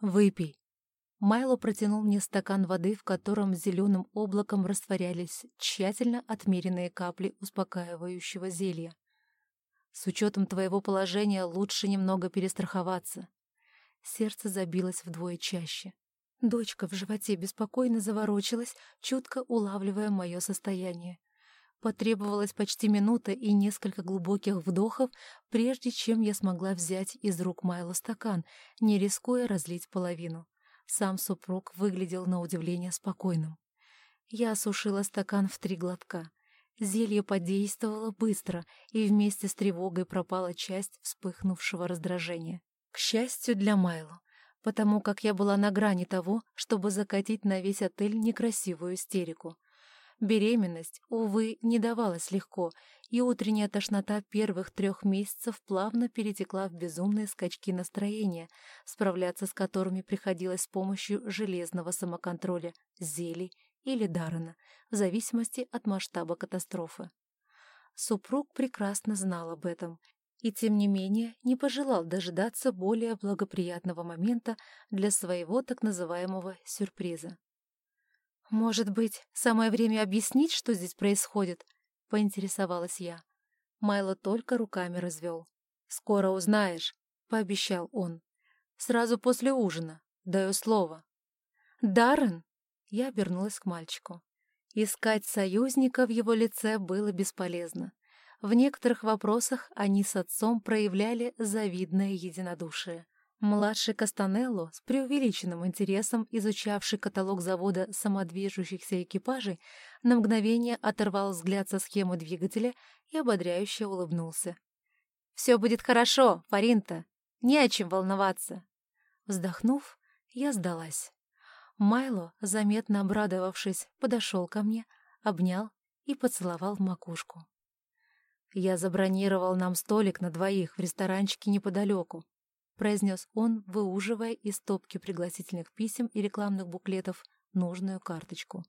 «Выпей». Майло протянул мне стакан воды, в котором зеленым облаком растворялись тщательно отмеренные капли успокаивающего зелья. «С учетом твоего положения лучше немного перестраховаться». Сердце забилось вдвое чаще. Дочка в животе беспокойно заворочилась, чутко улавливая мое состояние. Потребовалась почти минута и несколько глубоких вдохов, прежде чем я смогла взять из рук Майла стакан, не рискуя разлить половину. Сам супруг выглядел на удивление спокойным. Я осушила стакан в три глотка. Зелье подействовало быстро, и вместе с тревогой пропала часть вспыхнувшего раздражения. К счастью для Майло, потому как я была на грани того, чтобы закатить на весь отель некрасивую истерику — Беременность, увы, не давалась легко, и утренняя тошнота первых трех месяцев плавно перетекла в безумные скачки настроения, справляться с которыми приходилось с помощью железного самоконтроля, зелий или дарена, в зависимости от масштаба катастрофы. Супруг прекрасно знал об этом и, тем не менее, не пожелал дожидаться более благоприятного момента для своего так называемого сюрприза. «Может быть, самое время объяснить, что здесь происходит?» — поинтересовалась я. Майло только руками развел. «Скоро узнаешь», — пообещал он. «Сразу после ужина. Даю слово». «Даррен?» — я обернулась к мальчику. Искать союзника в его лице было бесполезно. В некоторых вопросах они с отцом проявляли завидное единодушие. Младший Кастанелло, с преувеличенным интересом изучавший каталог завода самодвижущихся экипажей, на мгновение оторвал взгляд со схемы двигателя и ободряюще улыбнулся. «Все будет хорошо, Фаринта, не о чем волноваться». Вздохнув, я сдалась. Майло, заметно обрадовавшись, подошел ко мне, обнял и поцеловал в макушку. «Я забронировал нам столик на двоих в ресторанчике неподалеку произнес он, выуживая из стопки пригласительных писем и рекламных буклетов нужную карточку.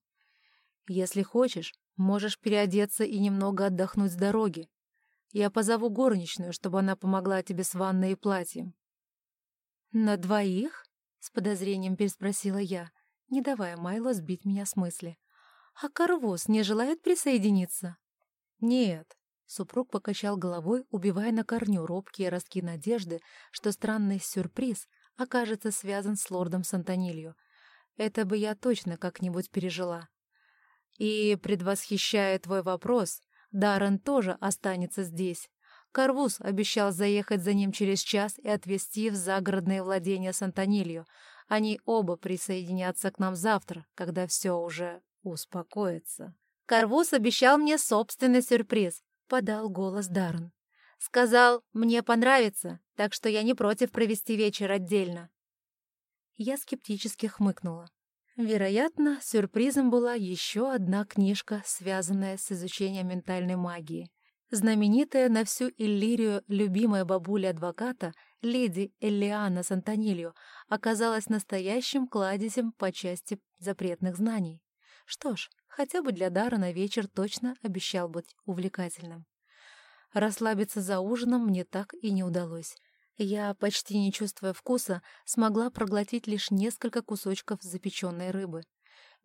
«Если хочешь, можешь переодеться и немного отдохнуть с дороги. Я позову горничную, чтобы она помогла тебе с ванной и платьем». «На двоих?» — с подозрением переспросила я, не давая Майло сбить меня с мысли. «А Карвоз не желает присоединиться?» «Нет, Супруг покачал головой, убивая на корню робкие ростки надежды, что странный сюрприз окажется связан с лордом Сантонилью. Это бы я точно как-нибудь пережила. И, предвосхищая твой вопрос, Даррен тоже останется здесь. Карвус обещал заехать за ним через час и отвезти в загородные владения Сантонилью. Они оба присоединятся к нам завтра, когда все уже успокоится. Карвус обещал мне собственный сюрприз подал голос Даррен. «Сказал, мне понравится, так что я не против провести вечер отдельно». Я скептически хмыкнула. Вероятно, сюрпризом была еще одна книжка, связанная с изучением ментальной магии. Знаменитая на всю Иллирию любимая бабуля адвоката, леди Эллиана Сантонилью, оказалась настоящим кладезем по части запретных знаний. Что ж, хотя бы для Даррена вечер точно обещал быть увлекательным. Расслабиться за ужином мне так и не удалось. Я, почти не чувствуя вкуса, смогла проглотить лишь несколько кусочков запеченной рыбы.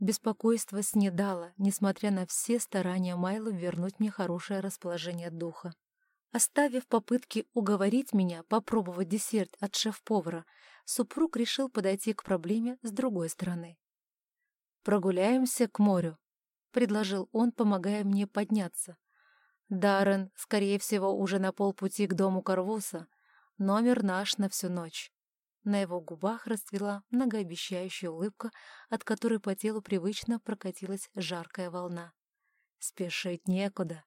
Беспокойство снедало, несмотря на все старания Майлы вернуть мне хорошее расположение духа. Оставив попытки уговорить меня попробовать десерт от шеф-повара, супруг решил подойти к проблеме с другой стороны. «Прогуляемся к морю», — предложил он, помогая мне подняться. Даррен, скорее всего, уже на полпути к дому Карвуса. Номер наш на всю ночь. На его губах расцвела многообещающая улыбка, от которой по телу привычно прокатилась жаркая волна. Спешить некуда.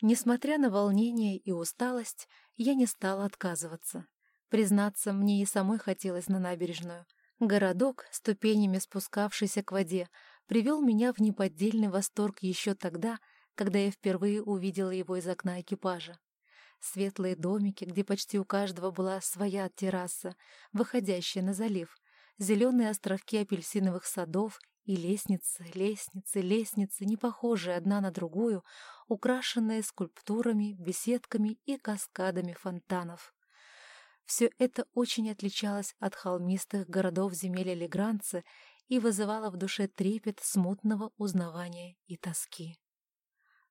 Несмотря на волнение и усталость, я не стала отказываться. Признаться, мне и самой хотелось на набережную. Городок, ступенями спускавшийся к воде, привел меня в неподдельный восторг еще тогда, когда я впервые увидела его из окна экипажа. Светлые домики, где почти у каждого была своя терраса, выходящая на залив, зеленые островки апельсиновых садов и лестницы, лестницы, лестницы, не похожие одна на другую, украшенные скульптурами, беседками и каскадами фонтанов. Все это очень отличалось от холмистых городов земель Легранца и вызывало в душе трепет смутного узнавания и тоски.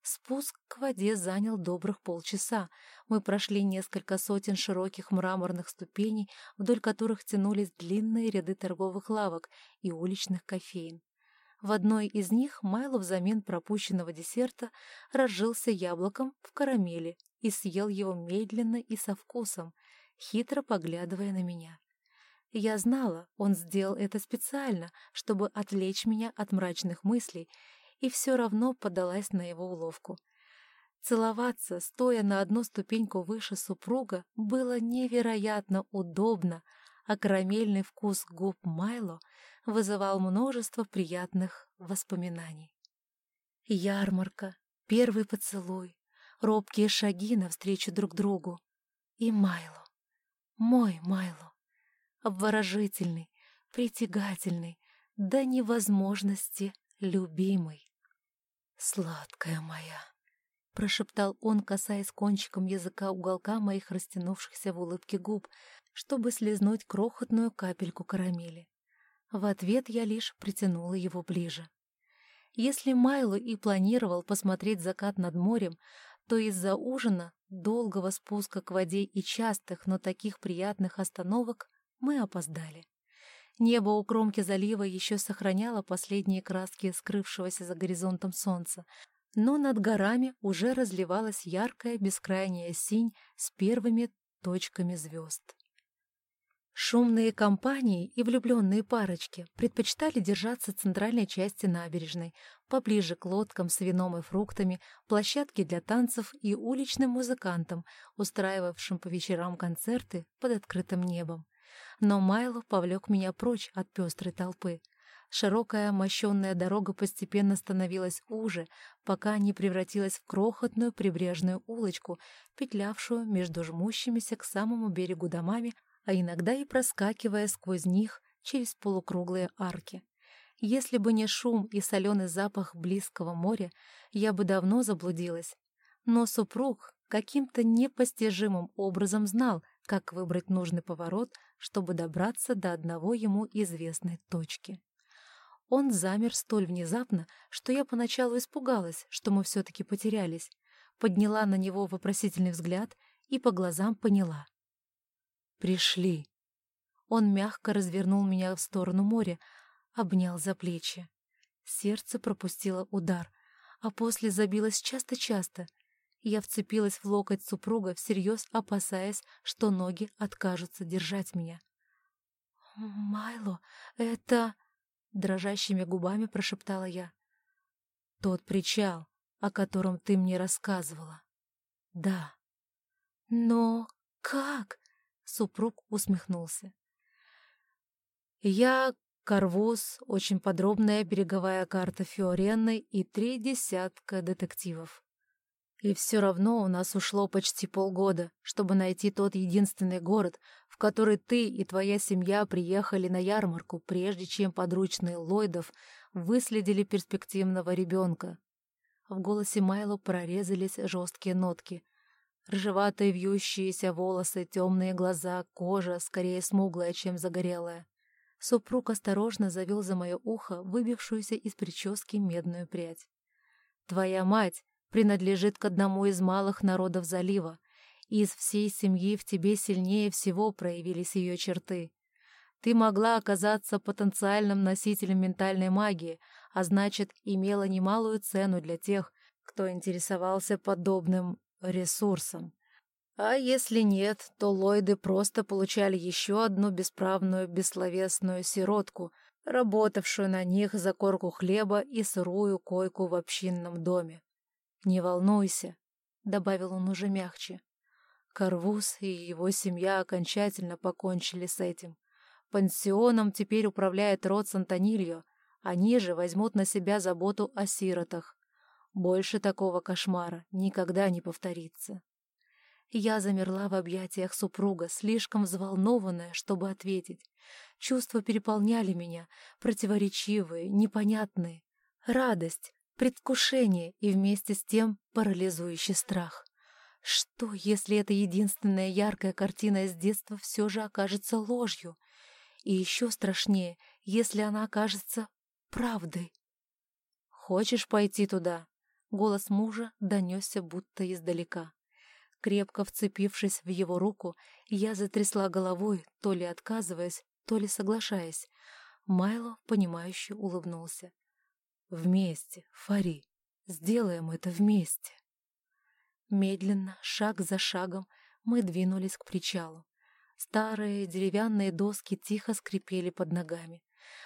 Спуск к воде занял добрых полчаса. Мы прошли несколько сотен широких мраморных ступеней, вдоль которых тянулись длинные ряды торговых лавок и уличных кофеин. В одной из них Майло взамен пропущенного десерта разжился яблоком в карамели и съел его медленно и со вкусом, хитро поглядывая на меня. Я знала, он сделал это специально, чтобы отвлечь меня от мрачных мыслей, и все равно подалась на его уловку. Целоваться, стоя на одну ступеньку выше супруга, было невероятно удобно, а карамельный вкус губ Майло вызывал множество приятных воспоминаний. Ярмарка, первый поцелуй, робкие шаги навстречу друг другу. И Майло, мой Майло, обворожительный, притягательный, до невозможности любимый. «Сладкая моя!» — прошептал он, касаясь кончиком языка уголка моих растянувшихся в улыбке губ, чтобы слезнуть крохотную капельку карамели. В ответ я лишь притянула его ближе. Если Майло и планировал посмотреть закат над морем, то из-за ужина, долгого спуска к воде и частых, но таких приятных остановок мы опоздали. Небо у кромки залива еще сохраняло последние краски скрывшегося за горизонтом солнца, но над горами уже разливалась яркая бескрайняя синь с первыми точками звезд. Шумные компании и влюбленные парочки предпочитали держаться центральной части набережной, поближе к лодкам с вином и фруктами, площадке для танцев и уличным музыкантам, устраивавшим по вечерам концерты под открытым небом. Но Майло повлек меня прочь от пестрой толпы. Широкая мощенная дорога постепенно становилась уже, пока не превратилась в крохотную прибрежную улочку, петлявшую между жмущимися к самому берегу домами, а иногда и проскакивая сквозь них через полукруглые арки. Если бы не шум и соленый запах близкого моря, я бы давно заблудилась. Но супруг каким-то непостижимым образом знал, как выбрать нужный поворот, чтобы добраться до одного ему известной точки. Он замер столь внезапно, что я поначалу испугалась, что мы все-таки потерялись, подняла на него вопросительный взгляд и по глазам поняла. «Пришли». Он мягко развернул меня в сторону моря, обнял за плечи. Сердце пропустило удар, а после забилось часто-часто — я вцепилась в локоть супруга, всерьез опасаясь, что ноги откажутся держать меня. «Майло, это...» — дрожащими губами прошептала я. «Тот причал, о котором ты мне рассказывала». «Да». «Но как?» — супруг усмехнулся. «Я Карвуз, очень подробная береговая карта Фиоренны и три десятка детективов. И все равно у нас ушло почти полгода, чтобы найти тот единственный город, в который ты и твоя семья приехали на ярмарку, прежде чем подручные Ллойдов выследили перспективного ребенка. В голосе Майло прорезались жесткие нотки. Ржеватые вьющиеся волосы, темные глаза, кожа, скорее смуглая, чем загорелая. Супруг осторожно завел за мое ухо выбившуюся из прически медную прядь. «Твоя мать принадлежит к одному из малых народов залива, и из всей семьи в тебе сильнее всего проявились ее черты. Ты могла оказаться потенциальным носителем ментальной магии, а значит, имела немалую цену для тех, кто интересовался подобным ресурсом. А если нет, то лойды просто получали еще одну бесправную, бессловесную сиротку, работавшую на них за корку хлеба и сырую койку в общинном доме. «Не волнуйся», — добавил он уже мягче. Карвуз и его семья окончательно покончили с этим. Пансионом теперь управляет род Сантонильо, они же возьмут на себя заботу о сиротах. Больше такого кошмара никогда не повторится. Я замерла в объятиях супруга, слишком взволнованная, чтобы ответить. Чувства переполняли меня, противоречивые, непонятные. Радость, предвкушение и вместе с тем парализующий страх. Что, если эта единственная яркая картина из детства все же окажется ложью? И еще страшнее, если она окажется правдой. «Хочешь пойти туда?» Голос мужа донесся будто издалека. Крепко вцепившись в его руку, я затрясла головой, то ли отказываясь, то ли соглашаясь. Майло, понимающе улыбнулся. «Вместе, Фари, сделаем это вместе». Медленно, шаг за шагом, мы двинулись к причалу. Старые деревянные доски тихо скрипели под ногами.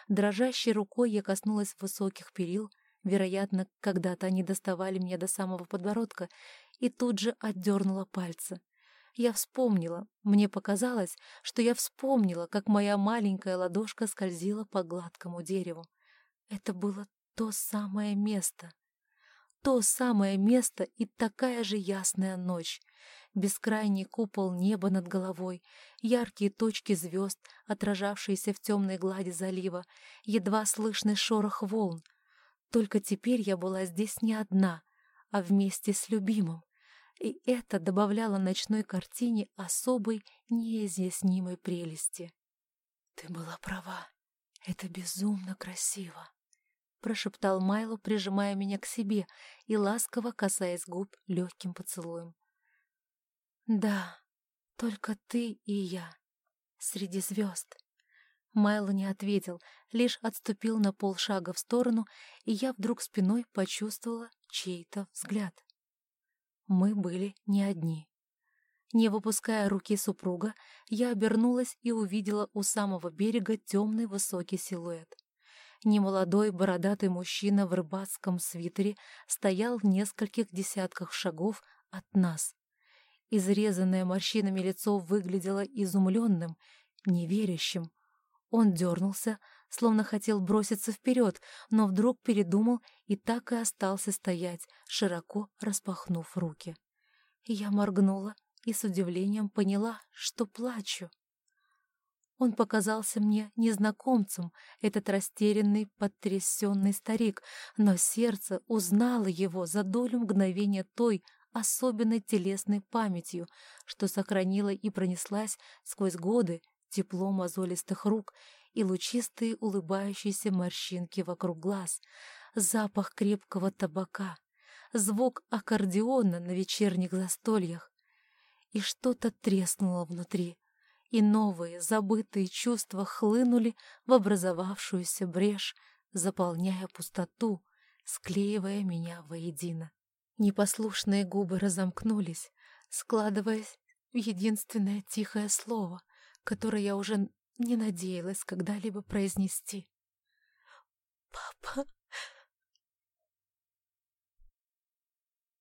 Дрожащей рукой я коснулась высоких перил, вероятно, когда-то они доставали мне до самого подбородка, и тут же отдернула пальцы. Я вспомнила, мне показалось, что я вспомнила, как моя маленькая ладошка скользила по гладкому дереву. Это было то самое место. То самое место и такая же ясная ночь. Бескрайний купол неба над головой, яркие точки звезд, отражавшиеся в темной глади залива, едва слышный шорох волн. Только теперь я была здесь не одна, а вместе с любимым и это добавляло ночной картине особой, неизъяснимой прелести. «Ты была права. Это безумно красиво», — прошептал Майло, прижимая меня к себе и ласково касаясь губ легким поцелуем. «Да, только ты и я. Среди звезд». Майло не ответил, лишь отступил на полшага в сторону, и я вдруг спиной почувствовала чей-то взгляд. Мы были не одни. Не выпуская руки супруга, я обернулась и увидела у самого берега темный высокий силуэт. Немолодой бородатый мужчина в рыбацком свитере стоял в нескольких десятках шагов от нас. Изрезанное морщинами лицо выглядело изумленным, неверящим. Он дернулся, словно хотел броситься вперед, но вдруг передумал и так и остался стоять, широко распахнув руки. Я моргнула и с удивлением поняла, что плачу. Он показался мне незнакомцем, этот растерянный, потрясенный старик, но сердце узнало его за долю мгновения той особенной телесной памятью, что сохранила и пронеслась сквозь годы тепло мозолистых рук и лучистые улыбающиеся морщинки вокруг глаз, запах крепкого табака, звук аккордеона на вечерних застольях. И что-то треснуло внутри, и новые, забытые чувства хлынули в образовавшуюся брешь, заполняя пустоту, склеивая меня воедино. Непослушные губы разомкнулись, складываясь в единственное тихое слово, которое я уже не надеялась когда-либо произнести. «Папа!»